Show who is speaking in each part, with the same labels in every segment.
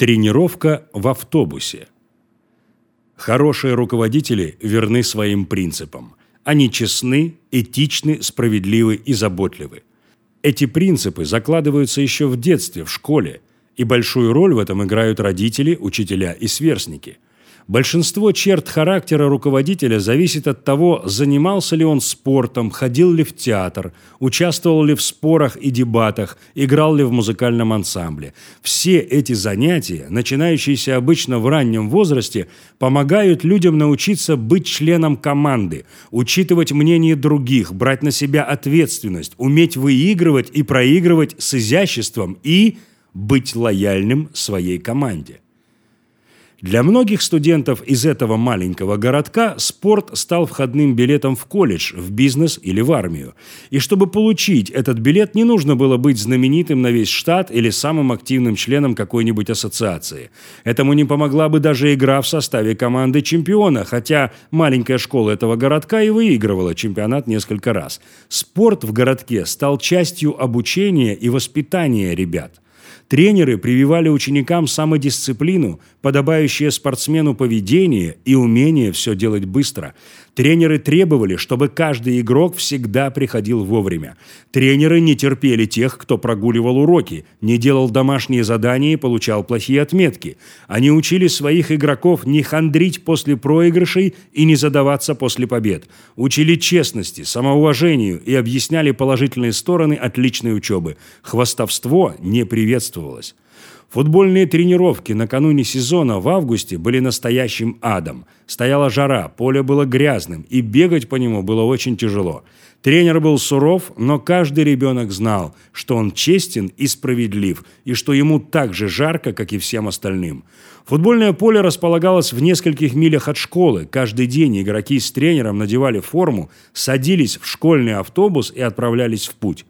Speaker 1: Тренировка в автобусе. Хорошие руководители верны своим принципам. Они честны, этичны, справедливы и заботливы. Эти принципы закладываются еще в детстве, в школе, и большую роль в этом играют родители, учителя и сверстники – Большинство черт характера руководителя зависит от того, занимался ли он спортом, ходил ли в театр, участвовал ли в спорах и дебатах, играл ли в музыкальном ансамбле. Все эти занятия, начинающиеся обычно в раннем возрасте, помогают людям научиться быть членом команды, учитывать мнение других, брать на себя ответственность, уметь выигрывать и проигрывать с изяществом и быть лояльным своей команде. Для многих студентов из этого маленького городка спорт стал входным билетом в колледж, в бизнес или в армию. И чтобы получить этот билет, не нужно было быть знаменитым на весь штат или самым активным членом какой-нибудь ассоциации. Этому не помогла бы даже игра в составе команды чемпиона, хотя маленькая школа этого городка и выигрывала чемпионат несколько раз. Спорт в городке стал частью обучения и воспитания ребят – Тренеры прививали ученикам самодисциплину, подобающее спортсмену поведение и умение все делать быстро. Тренеры требовали, чтобы каждый игрок всегда приходил вовремя. Тренеры не терпели тех, кто прогуливал уроки, не делал домашние задания и получал плохие отметки. Они учили своих игроков не хандрить после проигрышей и не задаваться после побед. Учили честности, самоуважению и объясняли положительные стороны отличной учебы. Хвастовство не приветствовалось. Футбольные тренировки накануне сезона в августе были настоящим адом. Стояла жара, поле было грязным, и бегать по нему было очень тяжело. Тренер был суров, но каждый ребенок знал, что он честен и справедлив, и что ему так же жарко, как и всем остальным. Футбольное поле располагалось в нескольких милях от школы. Каждый день игроки с тренером надевали форму, садились в школьный автобус и отправлялись в путь.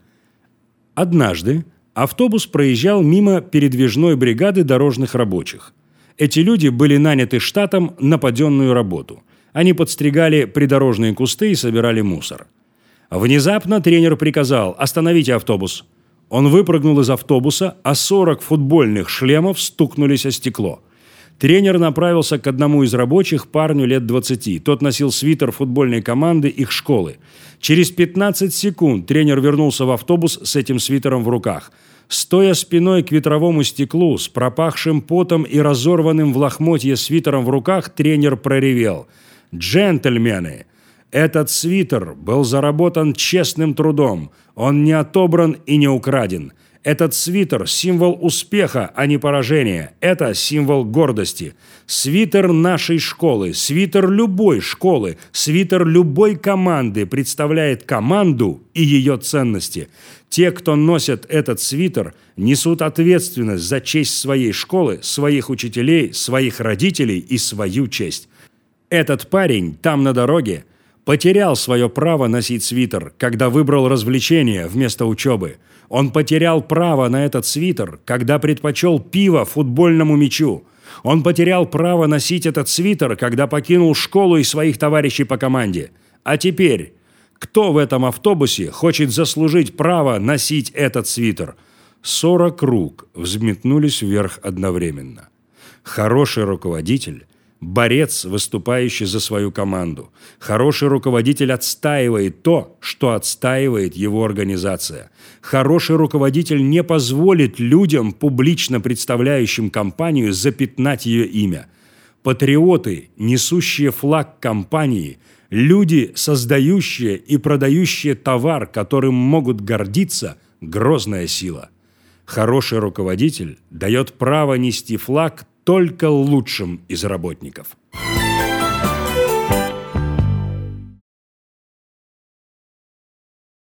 Speaker 1: Однажды Автобус проезжал мимо передвижной бригады дорожных рабочих. Эти люди были наняты штатом на паденную работу. Они подстригали придорожные кусты и собирали мусор. Внезапно тренер приказал «Остановите автобус». Он выпрыгнул из автобуса, а 40 футбольных шлемов стукнулись о стекло. Тренер направился к одному из рабочих, парню лет 20. Тот носил свитер футбольной команды их школы. Через 15 секунд тренер вернулся в автобус с этим свитером в руках. Стоя спиной к ветровому стеклу, с пропахшим потом и разорванным в лохмотье свитером в руках, тренер проревел. «Джентльмены, этот свитер был заработан честным трудом. Он не отобран и не украден. Этот свитер – символ успеха, а не поражения. Это символ гордости. Свитер нашей школы, свитер любой школы, свитер любой команды представляет команду и ее ценности. Те, кто носят этот свитер, несут ответственность за честь своей школы, своих учителей, своих родителей и свою честь. Этот парень там на дороге потерял свое право носить свитер, когда выбрал развлечения вместо учебы – он потерял право на этот свитер, когда предпочел пиво футбольному мячу. Он потерял право носить этот свитер, когда покинул школу и своих товарищей по команде. А теперь, кто в этом автобусе хочет заслужить право носить этот свитер? Сорок рук взметнулись вверх одновременно. Хороший руководитель борец, выступающий за свою команду. Хороший руководитель отстаивает то, что отстаивает его организация. Хороший руководитель не позволит людям, публично представляющим компанию, запятнать ее имя. Патриоты, несущие флаг компании, люди, создающие и продающие товар, которым могут гордиться, грозная сила. Хороший руководитель дает право нести флаг только лучшим из работников.